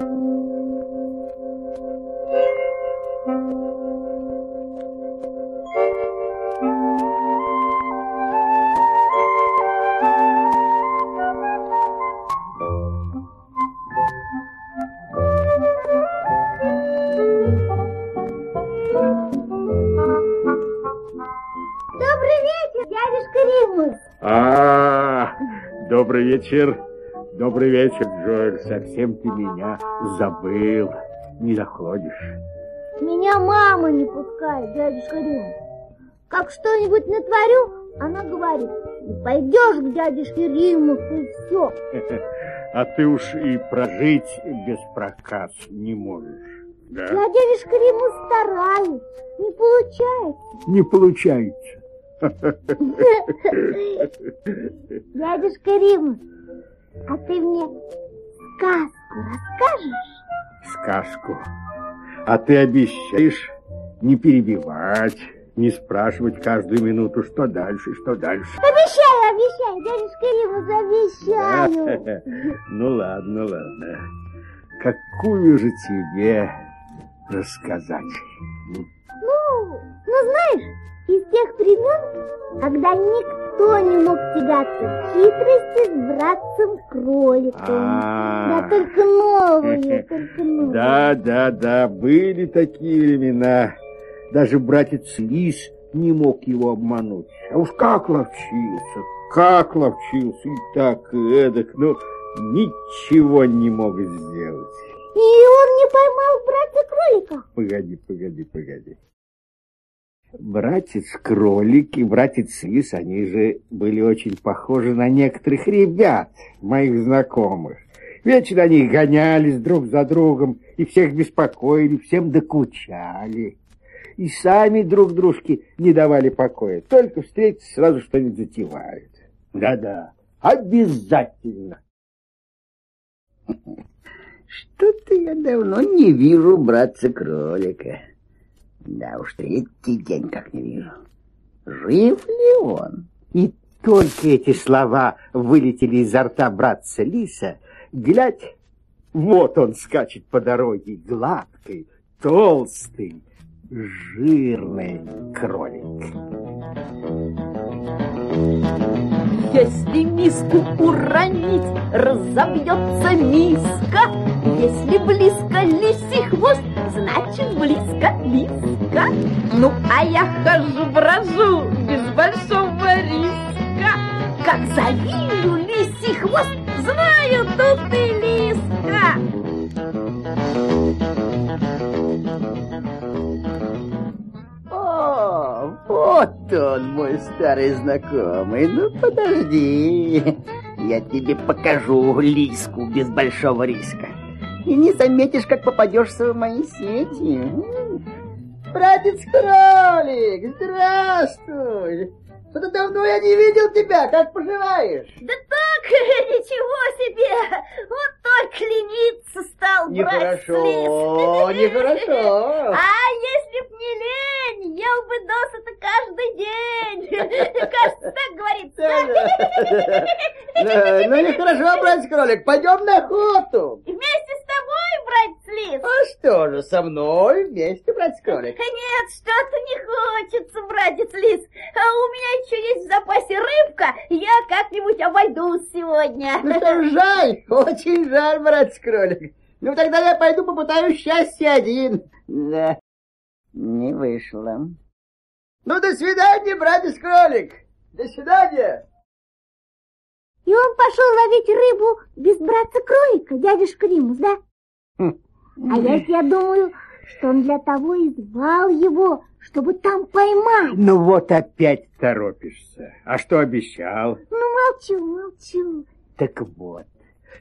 Добрый вечер. Добрый вечер, Джоэль. Совсем ты меня забыл. Не заходишь. Меня мама не пускает, дядюшка Рим. Как что-нибудь натворю, она говорит, пойдешь к дядюшке Риму, и все. А ты уж и прожить без проказ не можешь. Да? Я дядюшка Риму стараюсь. Не получается. Не получается. Дядюшка Римус, а ты мне сказку расскажешь? Сказку? А ты обещаешь не перебивать, не спрашивать каждую минуту, что дальше, что дальше. Обещаю, обещаю, дядюшка Римус, обещаю. Ну ладно, ладно. Какую же тебе рассказать? Ну, ну знаешь, из тех времен, когда никто не мог тягаться хитрости с братцем-кроликом. Да только новые, только новые. Да, да, да, были такие времена. Даже братец Лис не мог его обмануть. А уж как ловчился, как ловчился, и так, и эдак, но ничего не мог сделать. И он не поймал братца-кролика? Погоди, погоди, погоди. Братец-кролик и братец-лис, они же были очень похожи на некоторых ребят, моих знакомых. Вечно они гонялись друг за другом и всех беспокоили, всем докучали. И сами друг дружке не давали покоя. Только встретиться, сразу что-нибудь затевают. Да-да, обязательно. Что-то я давно не вижу братца-кролика. Да уж третий день как не вижу. Жив ли он? И только эти слова вылетели изо рта братца Лиса, глядь, вот он скачет по дороге, гладкий, толстый, жирный кролик. Если миску уронить, разобьется миска. Если близко лисий хвост, значит близко лиска. Ну, а я хожу, брожу без большого риска. Как завижу лисий хвост, знаю, тут и лиска. О, вот он, мой старый знакомый. Ну, подожди. Я тебе покажу лиску без большого риска. И не заметишь, как попадешься в мои сети. Братец-кролик, здравствуй! Что-то давно я не видел тебя. Как поживаешь? Да так, ничего себе. Вот только лениться стал, Нехорошо, нехорошо. А если б не лень, ел бы досыта каждый день. Кажется, так говорится. Ну, нехорошо, братец-кролик. Пойдем на охоту. Вместе братец-лис? А что же, со мной вместе, братец-кролик? Нет, что-то не хочется, братец-лис. А у меня еще есть в запасе рыбка, я как-нибудь обойдусь сегодня. Ну жаль, очень жаль, братец-кролик. Ну тогда я пойду попытаюсь счастье один. Да, не вышло. Ну, до свидания, братец-кролик. До свидания. И он пошел ловить рыбу без братца-кролика, дядюшка Римус, да? Хм. А я, я думаю, что он для того и звал его, чтобы там поймать. Ну вот опять торопишься. А что обещал? Ну молчу, молчу. Так вот,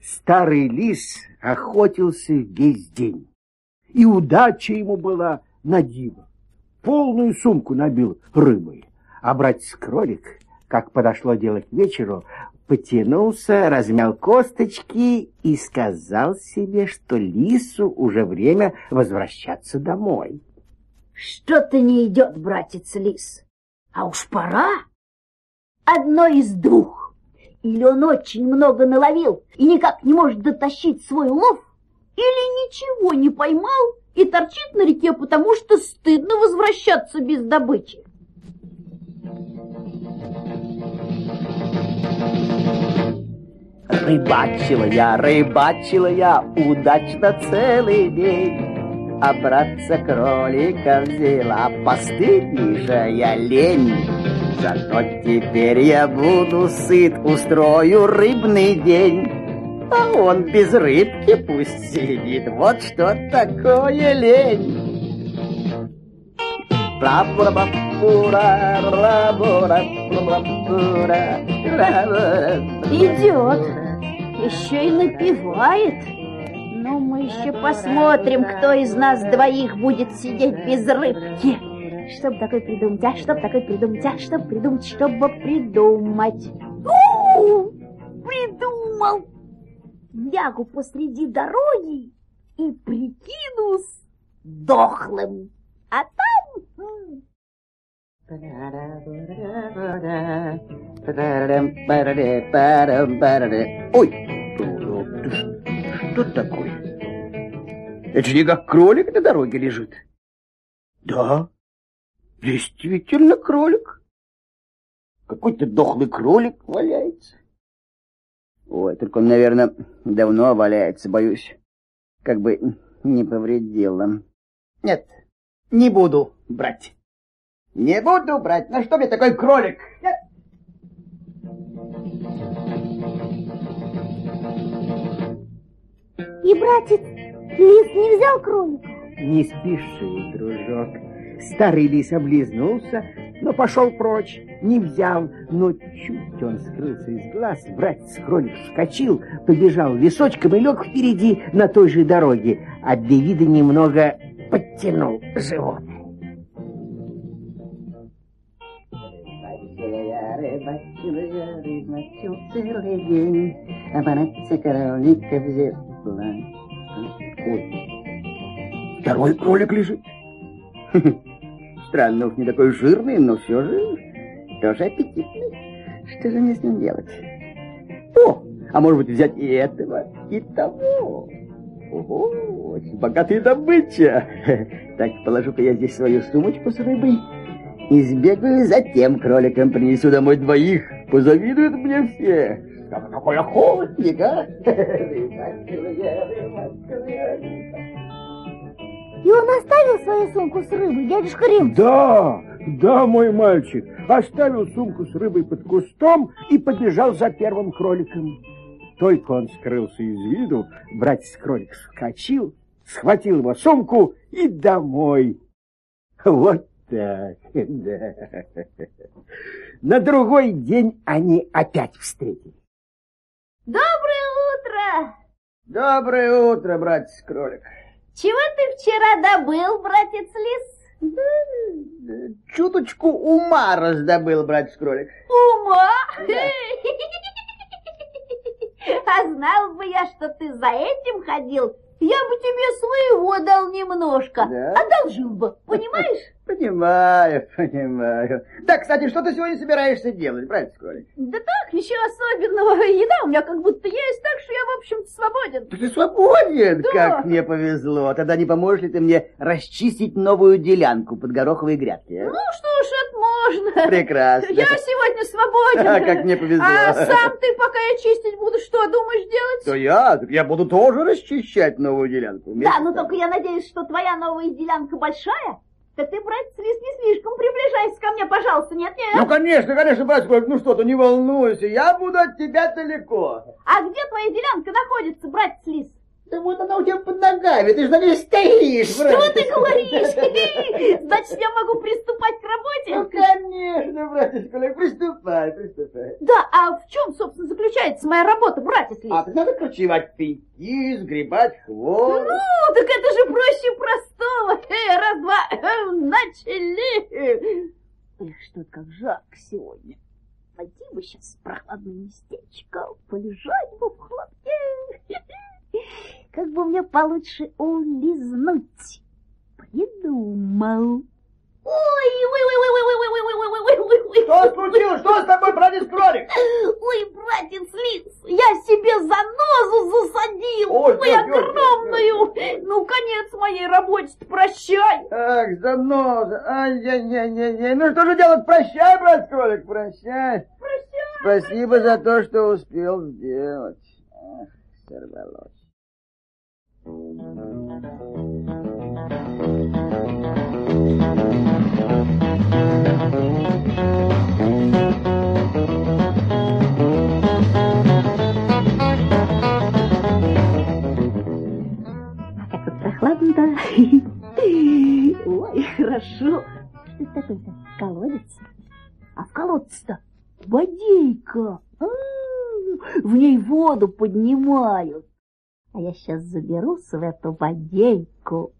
старый лис охотился весь день. И удача ему была на диво. Полную сумку набил рыбой. А братец-кролик, как подошло дело к вечеру, потянулся, размял косточки и сказал себе, что лису уже время возвращаться домой. Что-то не идет, братец лис. А уж пора. Одно из двух. Или он очень много наловил и никак не может дотащить свой улов, Или ничего не поймал и торчит на реке, потому что стыдно возвращаться без добычи? Рыбачила я, рыбачила я удачно целый день. А братца кролика взяла постыднейшая лень. Зато теперь я буду сыт, устрою рыбный день. А он без рыбки пусть сидит, вот что такое лень. Идет, еще и напевает. Ну, мы еще посмотрим, кто из нас двоих будет сидеть без рыбки. Чтоб такой придумать, а чтоб такой придумать, а чтоб придумать, чтобы придумать. Придумал! Лягу посреди дороги и прикинусь дохлым. А там... Ой, что такое? Это же не как кролик на дороге лежит. Да, действительно кролик. Какой-то дохлый кролик валяется. Ой, только он, наверное, давно валяется, боюсь. Как бы не повредило. Нет, не буду брать. Не буду брать. На что мне такой кролик? Нет. И братец лис не взял кролика? Не спеши, дружок. Старый лис облизнулся, но пошел прочь, не взял. Но чуть он скрылся из глаз, братец кролик вскочил, побежал лесочком и лег впереди на той же дороге, а для вида немного подтянул живот. А братца кролика взяла. Ой, второй кролик лежит. Странно, уж не такой жирный, но все же тоже аппетитный. Что же мне с ним делать? О, а может быть взять и этого, и того. Ого, очень богатая добыча. Так, положу-ка я здесь свою сумочку с рыбой и сбегаю за тем кроликом, принесу домой двоих. Позавидуют мне все. Какой охотник, а? И он оставил свою сумку с рыбой, дядюшка Рим? Да, да, мой мальчик. Оставил сумку с рыбой под кустом и побежал за первым кроликом. Только он скрылся из виду, братец-кролик вскочил, схватил его сумку и домой. Вот так, да. На другой день они опять встретились. Доброе утро! Доброе утро, братец-кролик. Чего ты вчера добыл, братец Лис? Чуточку ума раздобыл, братец-кролик. Ума? Да. А знал бы я, что ты за этим ходил, я бы тебе своего дал немножко. Да? Одолжил бы, понимаешь? Понимаю, понимаю. Да, кстати, что ты сегодня собираешься делать, братец-кролик? Да так, ничего особенного. Еда у меня как будто есть, так что я, в общем-то, свободен. Да ты свободен, Да. как мне повезло. Тогда не поможешь ли ты мне расчистить новую делянку под гороховые грядки? а? Ну что ж, это можно. Прекрасно. Я сегодня свободен. А, как мне повезло. А сам ты, пока я чистить буду, что думаешь делать? То я, я буду тоже расчищать новую делянку. вместе Да, с ну только я надеюсь, что твоя новая делянка большая. Так ты, братец не слишком приближайся ко мне, пожалуйста, нет-нет. Ну, конечно, конечно, братец, ну что ты, не волнуйся, я буду от тебя далеко. А где твоя делянка находится, братец Лис? Да вот она у тебя под ногами, ты же на ней стоишь, Что братец. ты говоришь? Значит, я могу приступать к Ну, работе? конечно, братец, Коля, приступай, приступай. Да, а в чем, собственно, заключается моя работа, братец Лис? А так надо корчевать пеньки, сгребать хворост. Ну, так это же проще простого. Э, раз, два, э, начали. Эх, что это как жарко сегодня. Пойти бы сейчас в прохладное местечко, полежать бы в хлопке. Как бы мне получше улизнуть. Придумал. Ой, ой, ой, ой, ой, ой, ой, ой, ой, ой, ой, ой. Что случилось? Что с тобой, братец кролик? Ой, братец Лис, я себе занозу засадил. Ой, Ой, огромную. Ну, конец моей работе, прощай. Ах, заноза, ай-яй-яй-яй-яй. Ну что же делать, прощай, брат кролик, прощай. Прощай. Спасибо за то, что успел сделать. Ах, сорвалось. Как тут прохладно-то. Ой, хорошо. Что это такое-то? Колодец? А в колодце-то водейка. А, В ней воду поднимают. А я сейчас заберусь в эту водейку.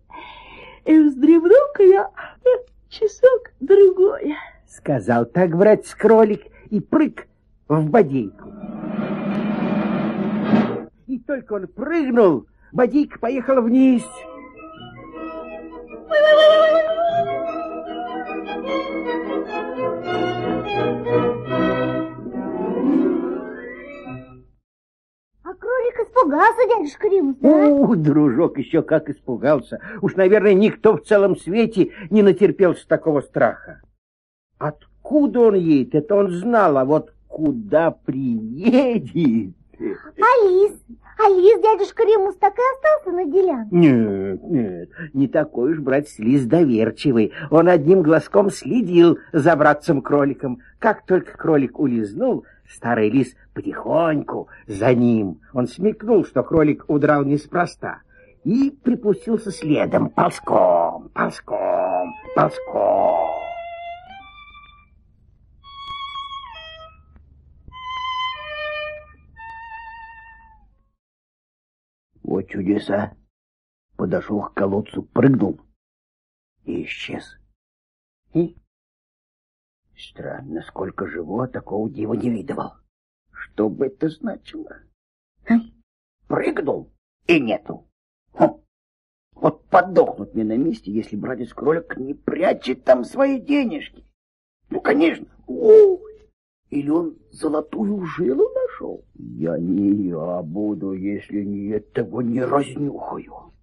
И вздремну-ка я часок другой. Сказал так, братец-кролик, и прыг в бодейку. И только он прыгнул, бодейка поехала вниз. Испугался, дядюшка Римус, да? У, дружок еще как испугался. Уж, наверное, никто в целом свете не натерпелся такого страха. Откуда он едет, это он знал, а вот куда приедет... А лис? А лис, дядюшка Римус, так и остался на делянке. Нет, нет, не такой уж, братец Лис доверчивый. Он одним глазком следил за братцем-кроликом. Как только кролик улизнул, старый лис потихоньку за ним. Он смекнул, что кролик удрал неспроста. И припустился следом, ползком, ползком, ползком. Вот чудеса. Подошел к колодцу, прыгнул и исчез. И странно, сколько живу, а такого дива не видывал. Что бы это значило? А? Прыгнул и нету. Хм. Вот подохнуть мне на месте, если братец-кролик не прячет там свои денежки. Ну, конечно. Ой, или он золотую жилу нашел? Я не я буду, если не этого не разнюхаю.